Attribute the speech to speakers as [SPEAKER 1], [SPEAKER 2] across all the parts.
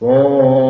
[SPEAKER 1] Oh.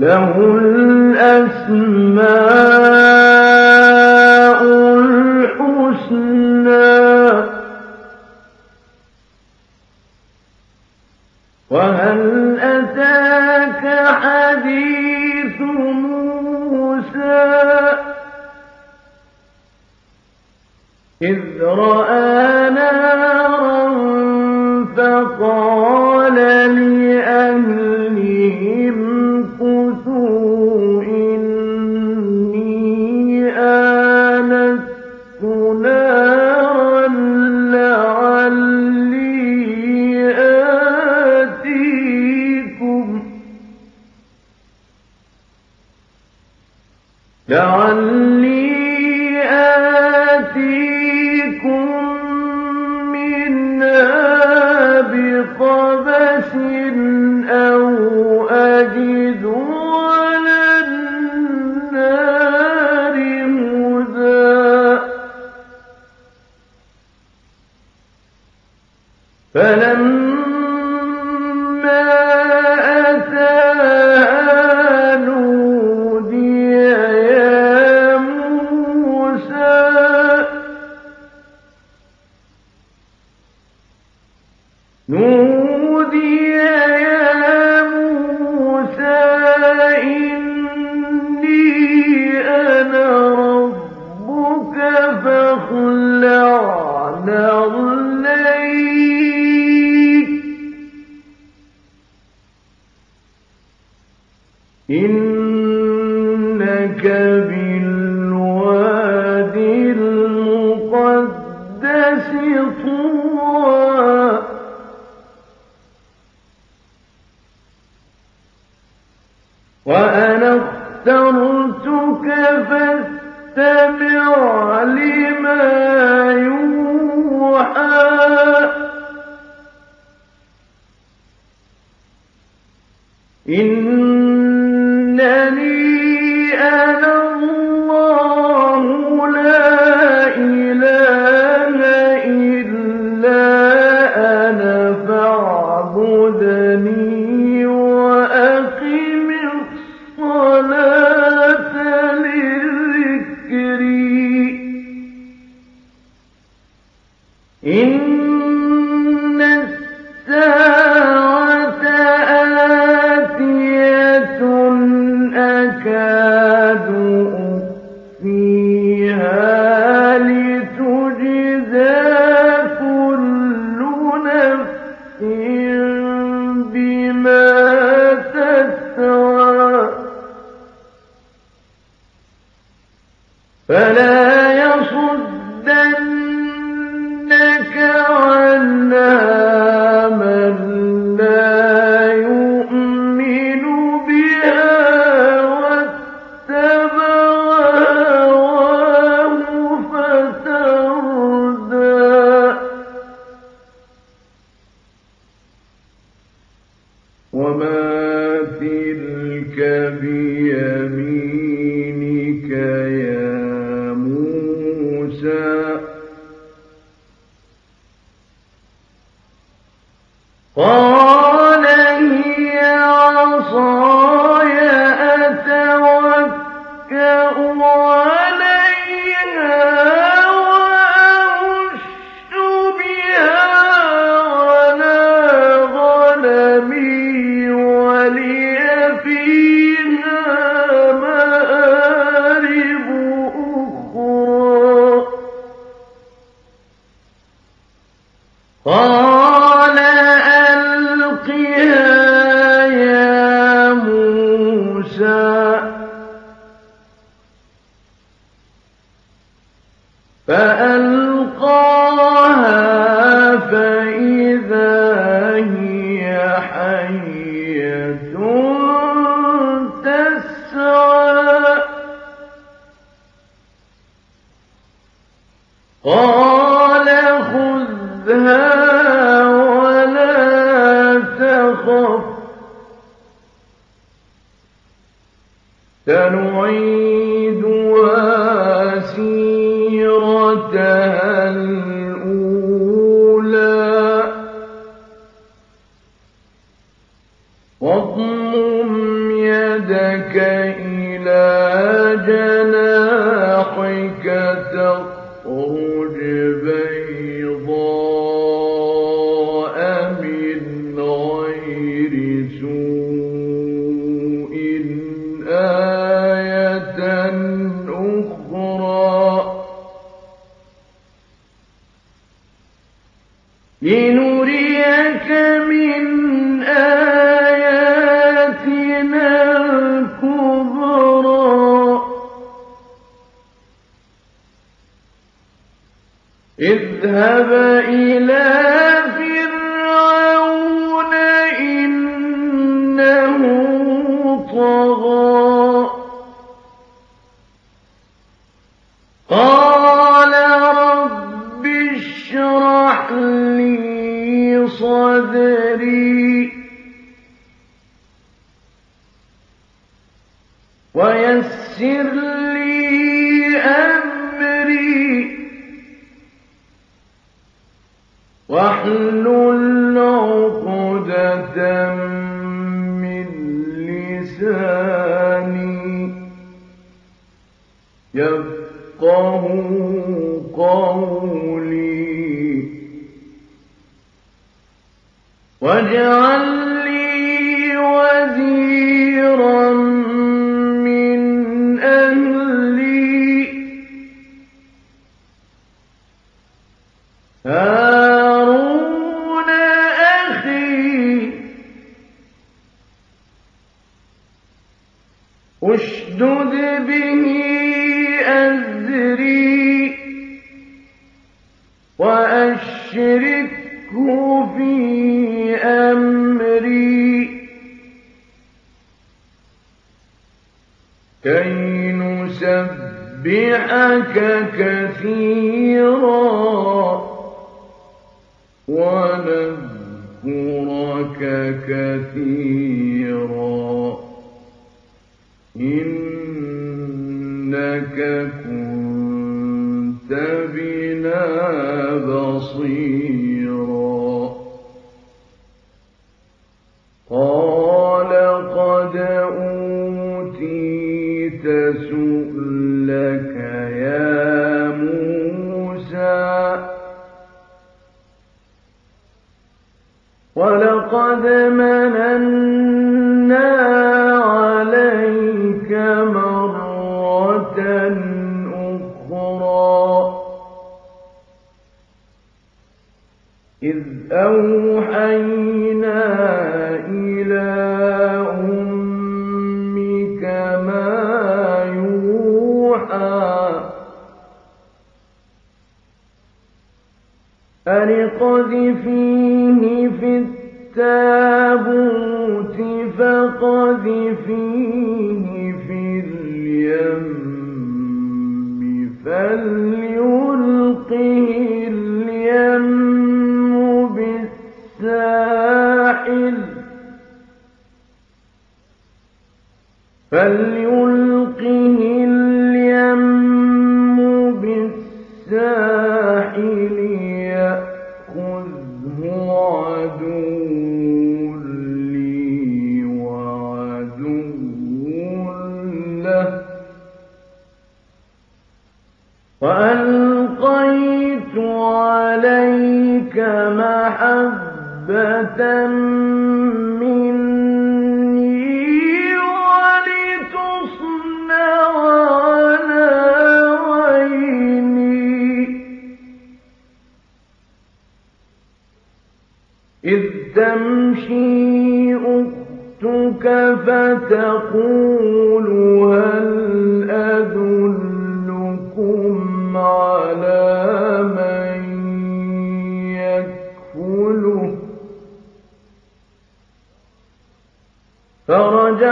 [SPEAKER 1] له الأسماء فلا يصدن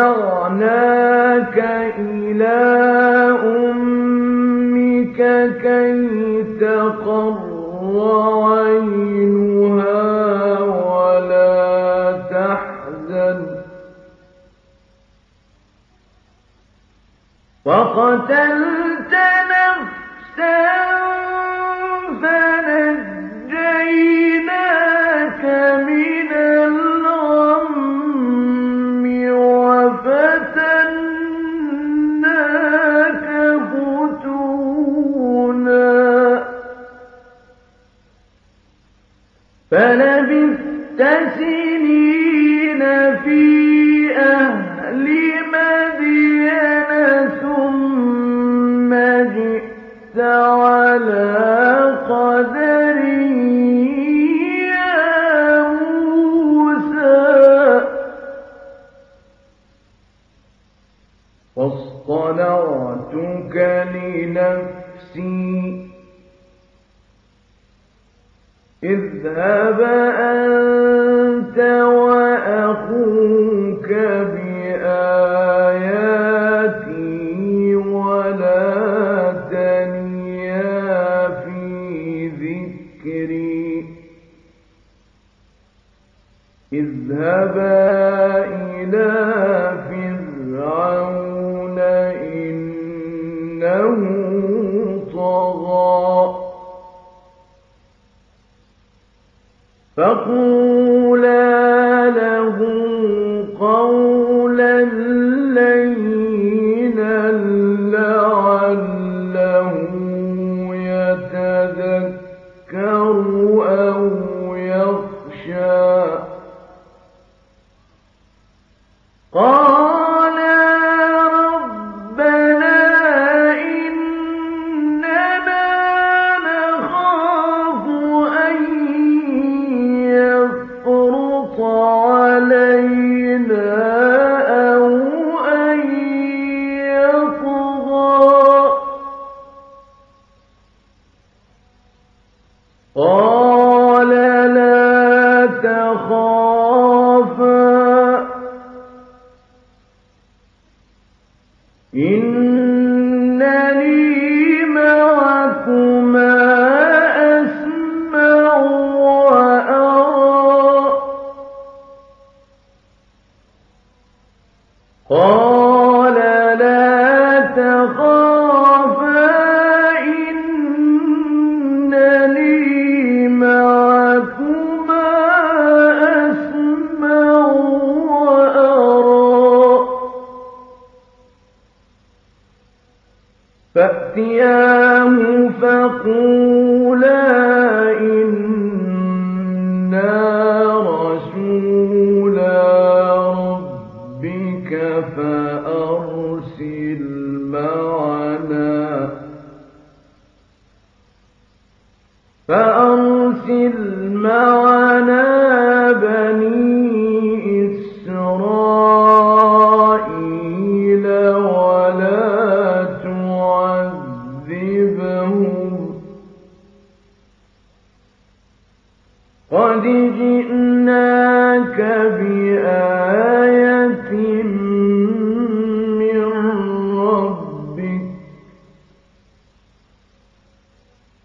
[SPEAKER 1] رَفَعْنَاكَ إِلَىٰ أُمِّكَ كَيْ تَقَرَّ عَيْنُهَا وَلَا تَحْزَنَ ۚ. وَقَتَلْنَا نفسي إذهب أنت وأخوك يَعْلَمُونَ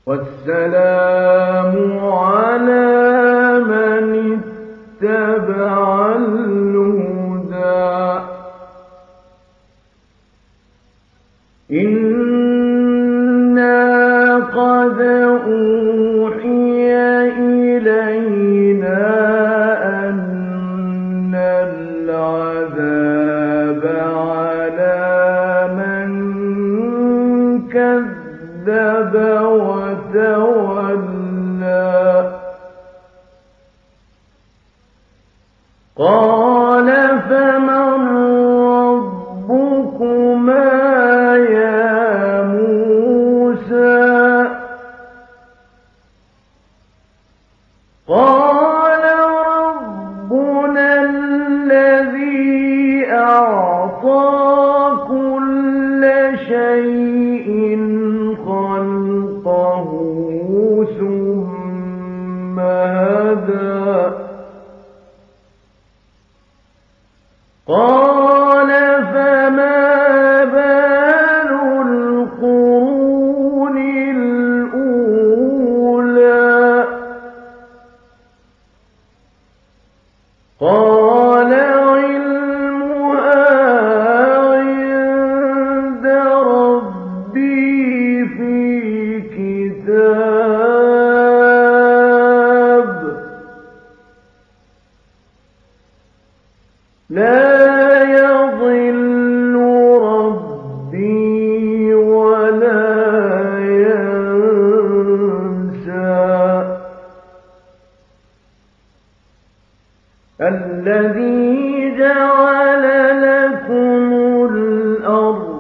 [SPEAKER 1] والسلام على من اتبع الهدى. إنا قد Oh. الذي جعل لكم الأرض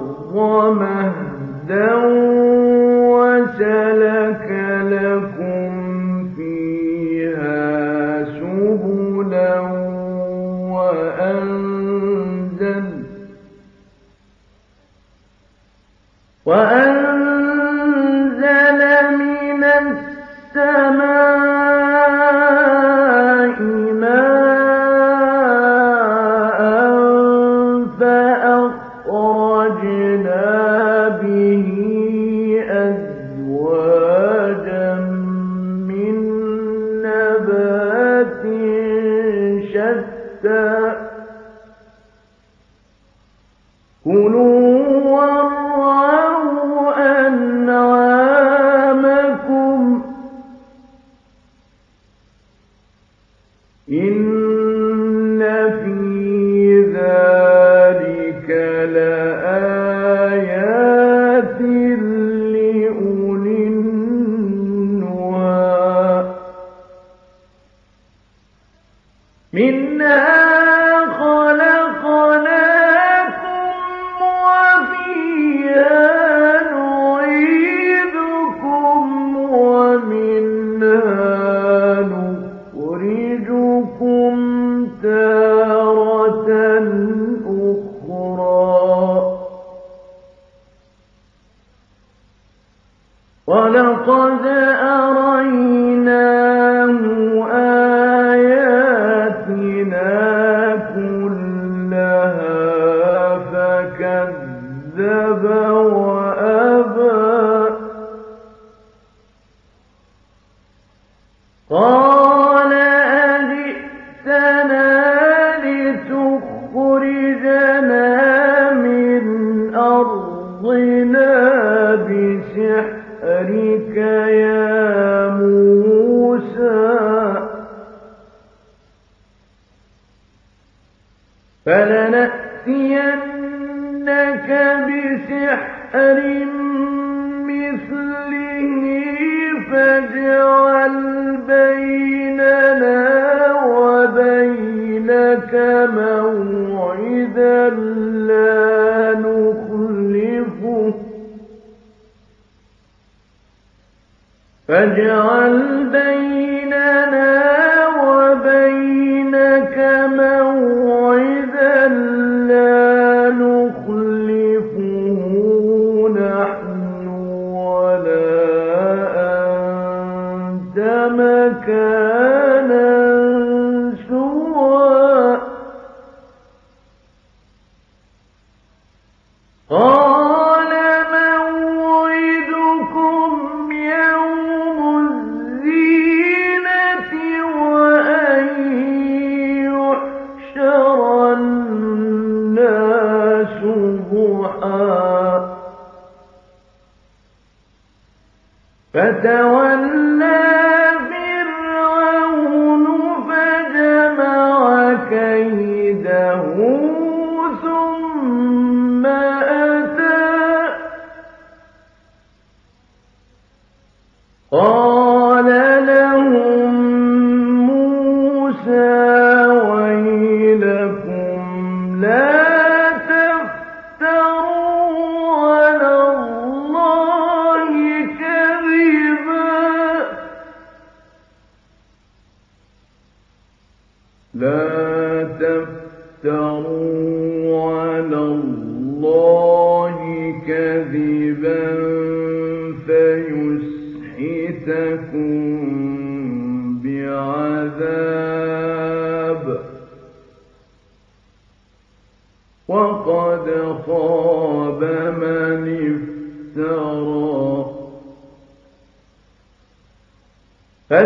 [SPEAKER 1] Oh!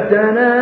[SPEAKER 1] فتنازعوا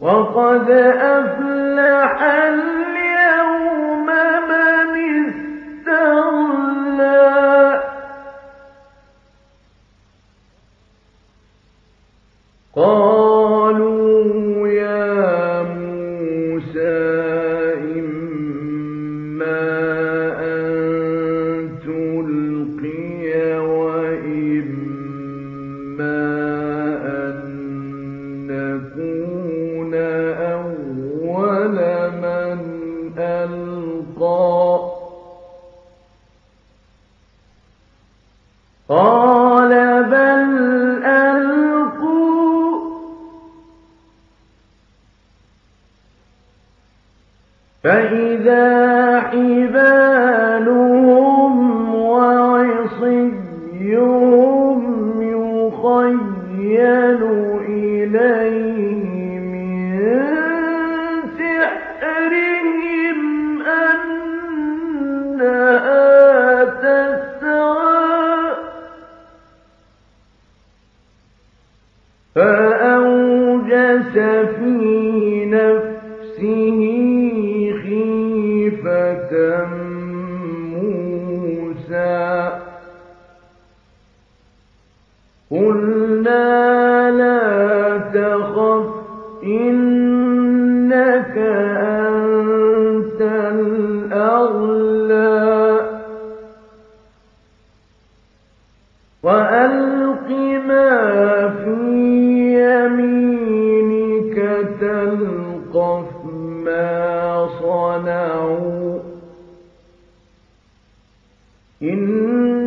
[SPEAKER 1] وقد إن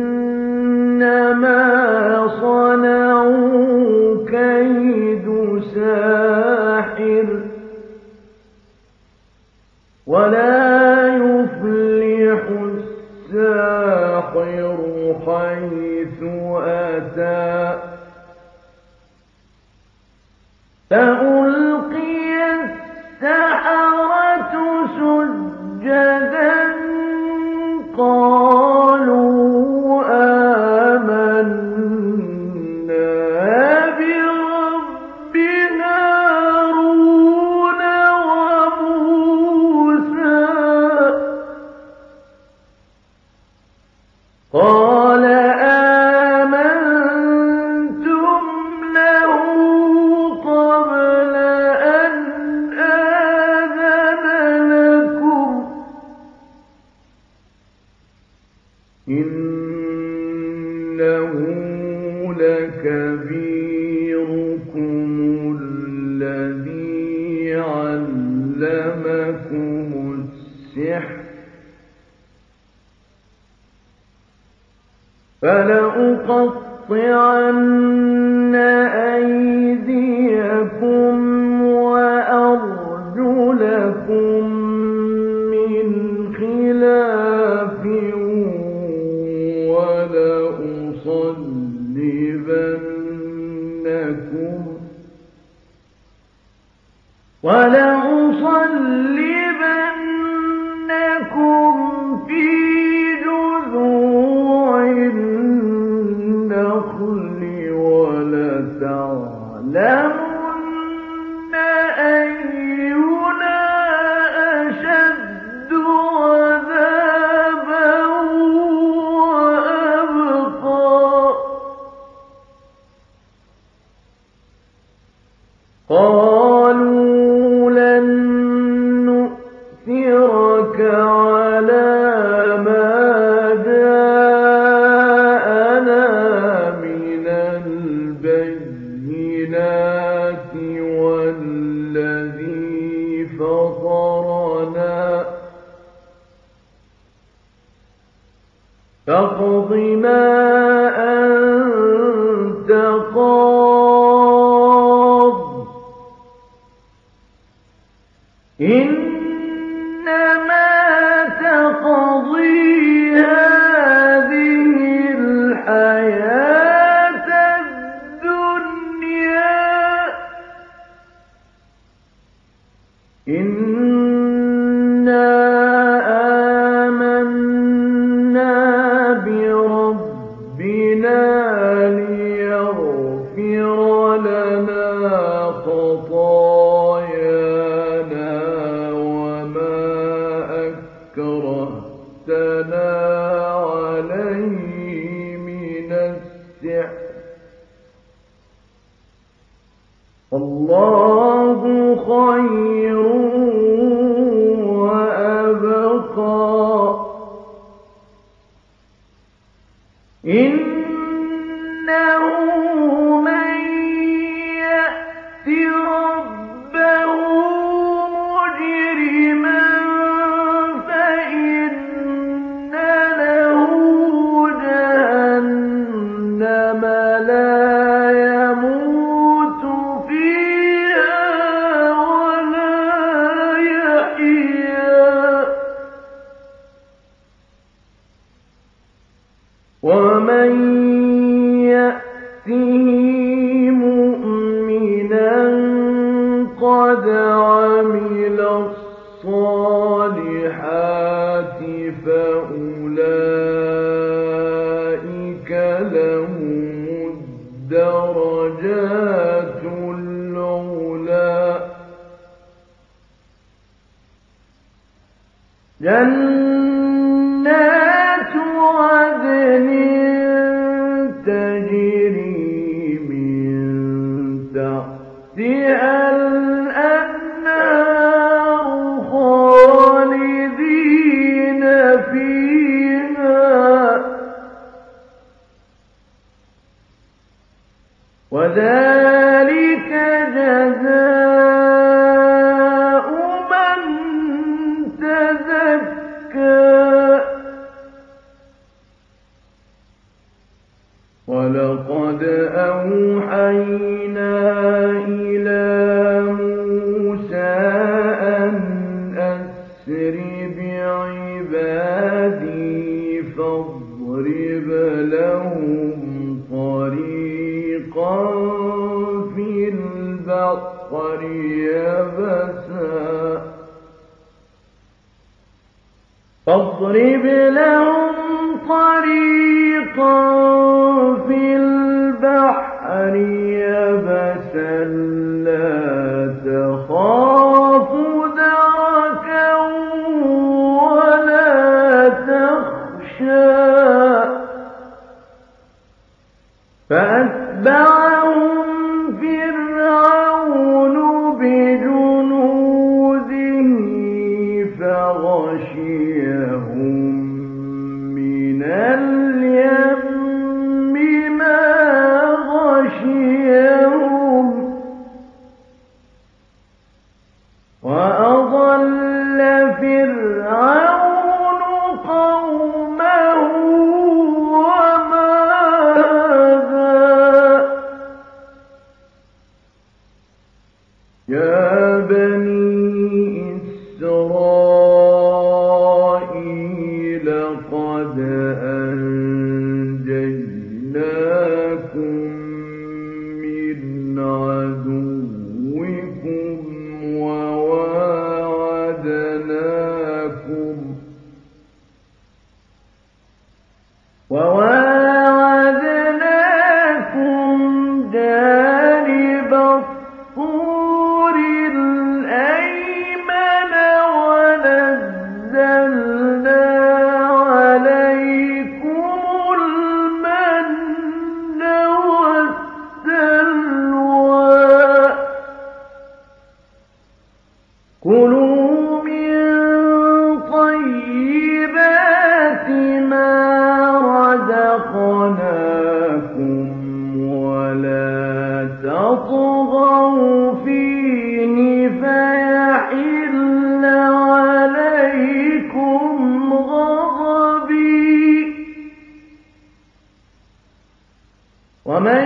[SPEAKER 1] ومن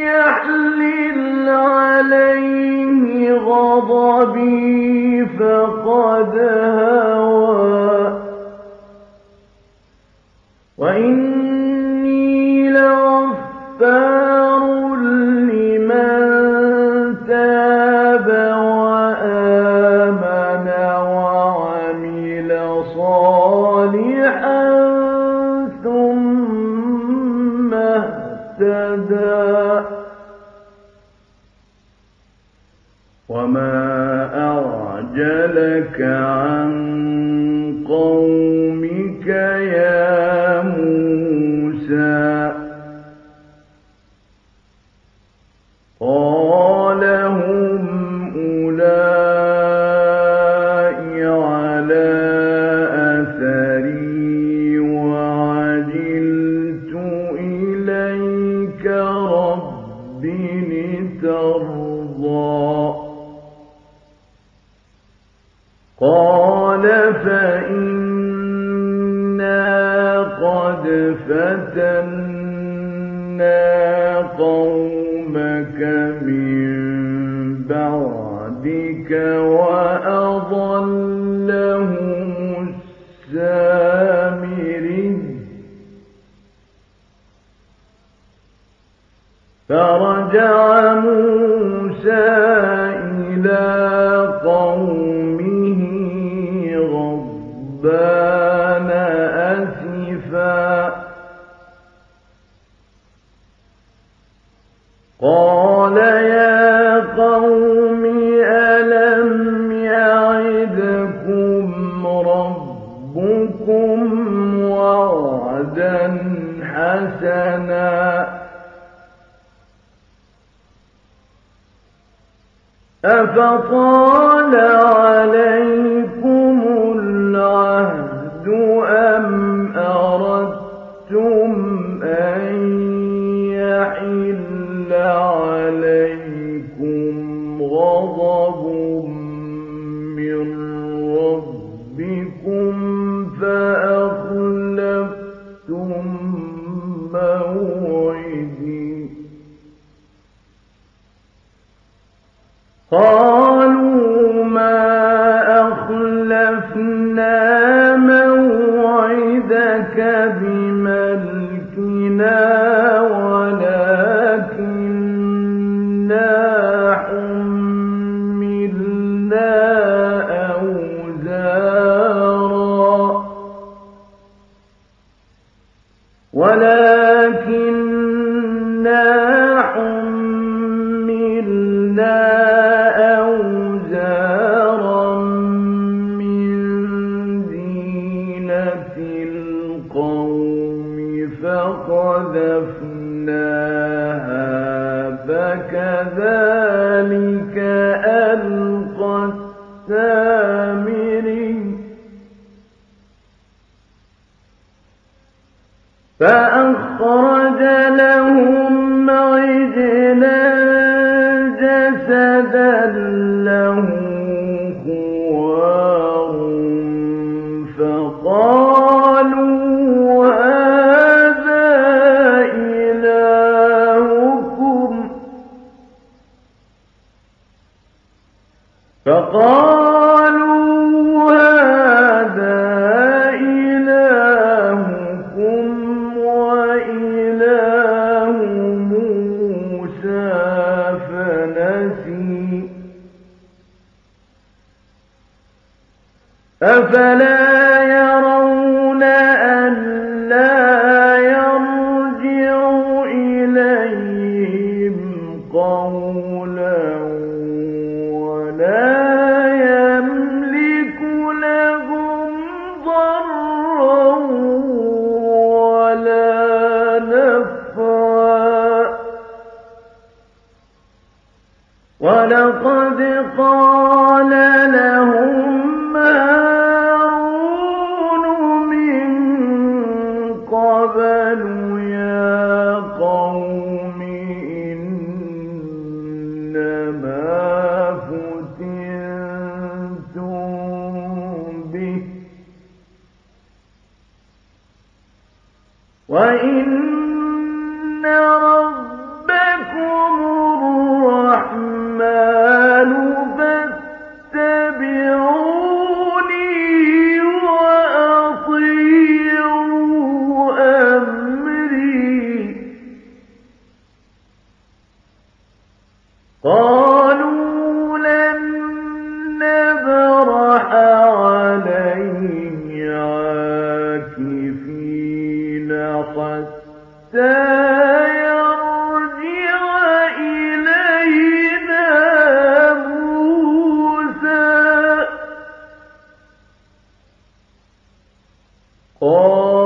[SPEAKER 1] يحلل عليه غضبي فقد هوى وإني أفطال فقالوا 哦。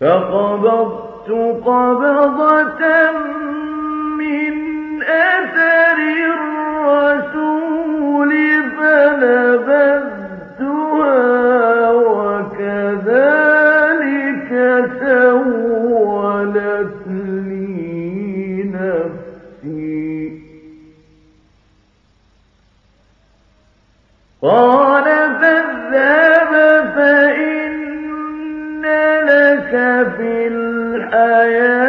[SPEAKER 1] فقبضت قبضة من أثر الرسول فنبذتها الحياة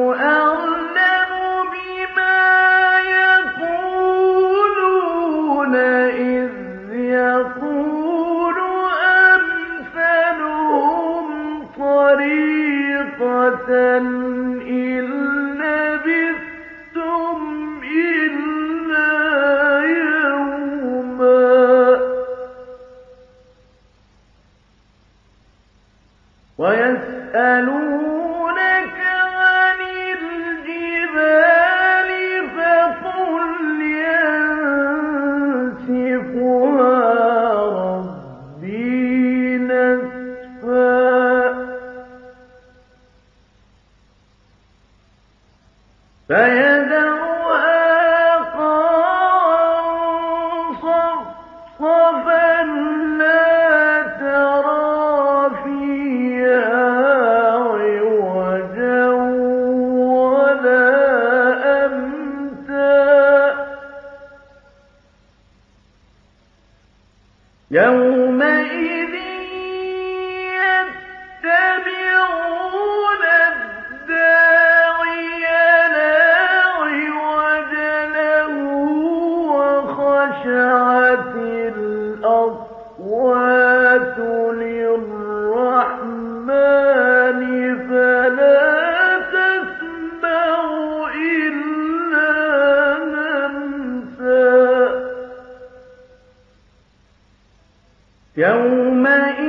[SPEAKER 1] للحق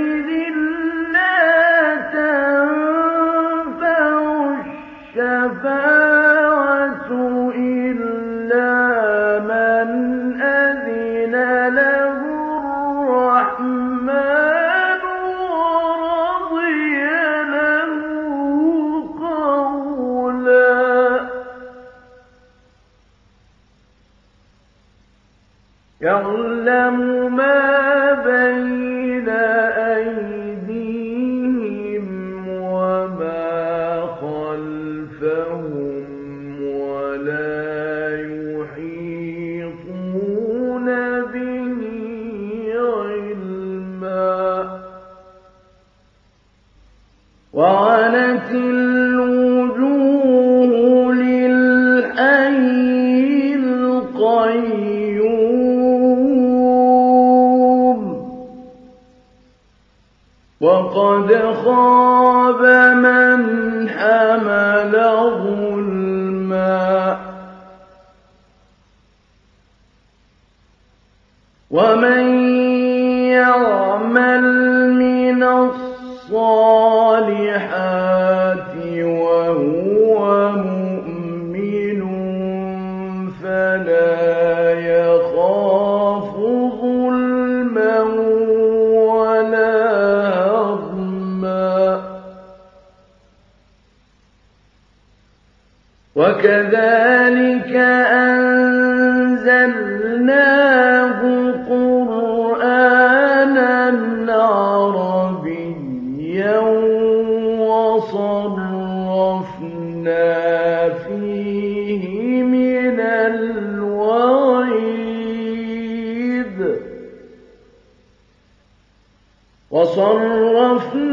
[SPEAKER 1] وقد خاب من حمل وكذلك أنزلناه قرآنا عربيا وصرفنا فيه من الوعيد وصرفنا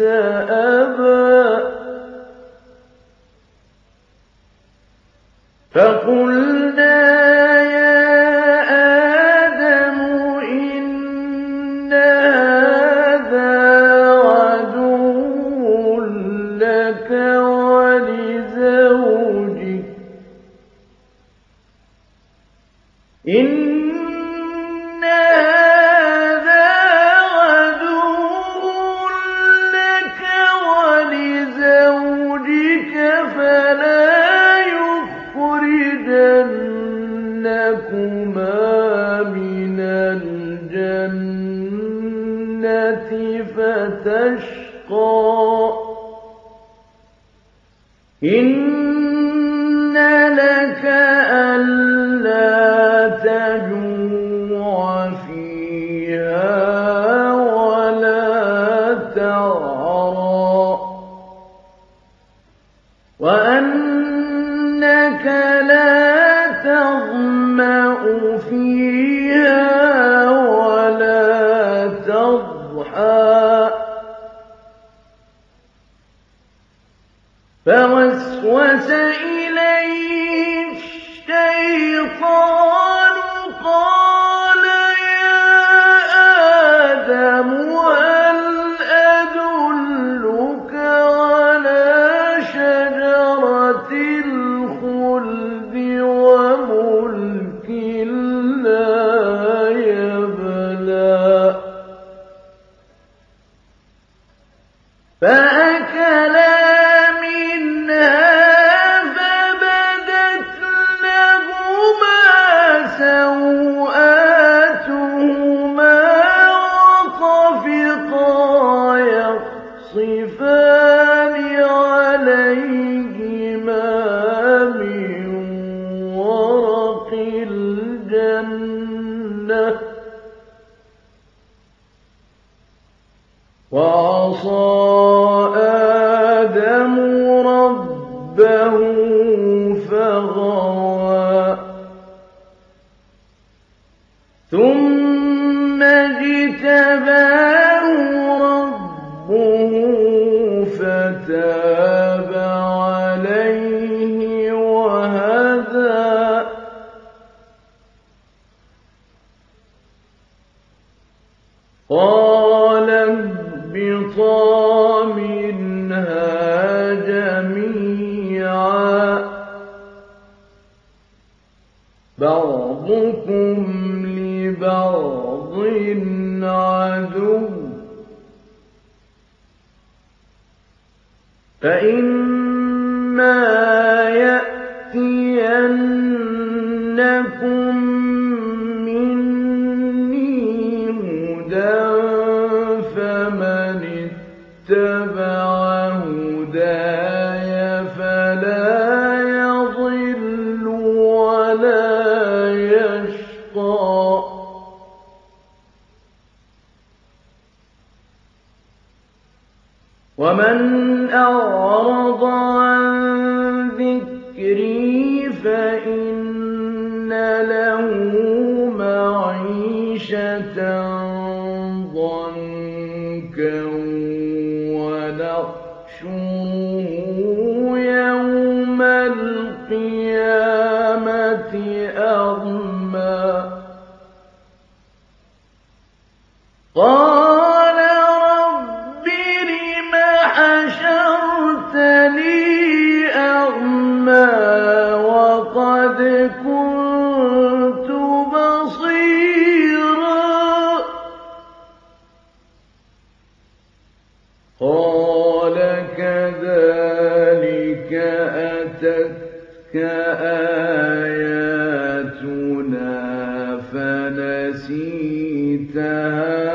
[SPEAKER 1] أبا. فقل القيامة فنسيتها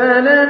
[SPEAKER 1] أفلم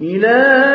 [SPEAKER 1] إلى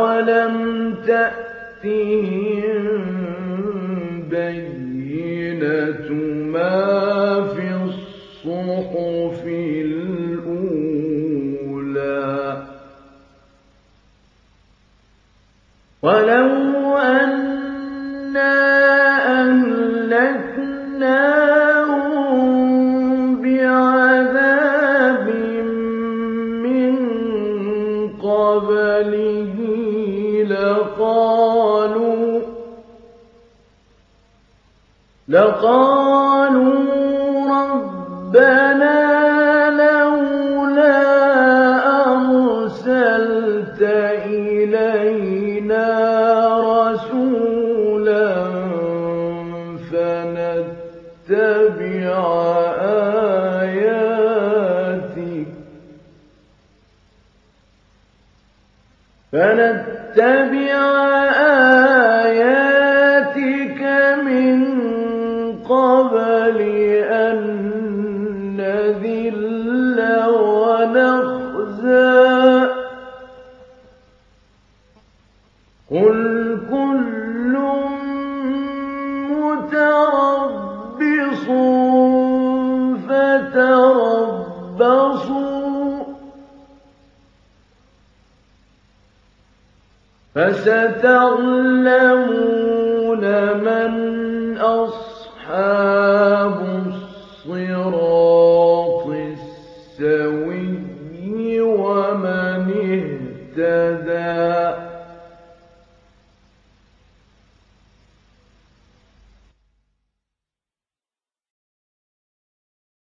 [SPEAKER 1] أَوَلَمْ تَأْتِهِم بَيِّنَةُ مَا فِي الصُّحُفِ الْأُولَىٰ لقالوا ربنا لولا أرسلت إلينا رسولا فنتبع آياتك. فنتبع فستعلمون من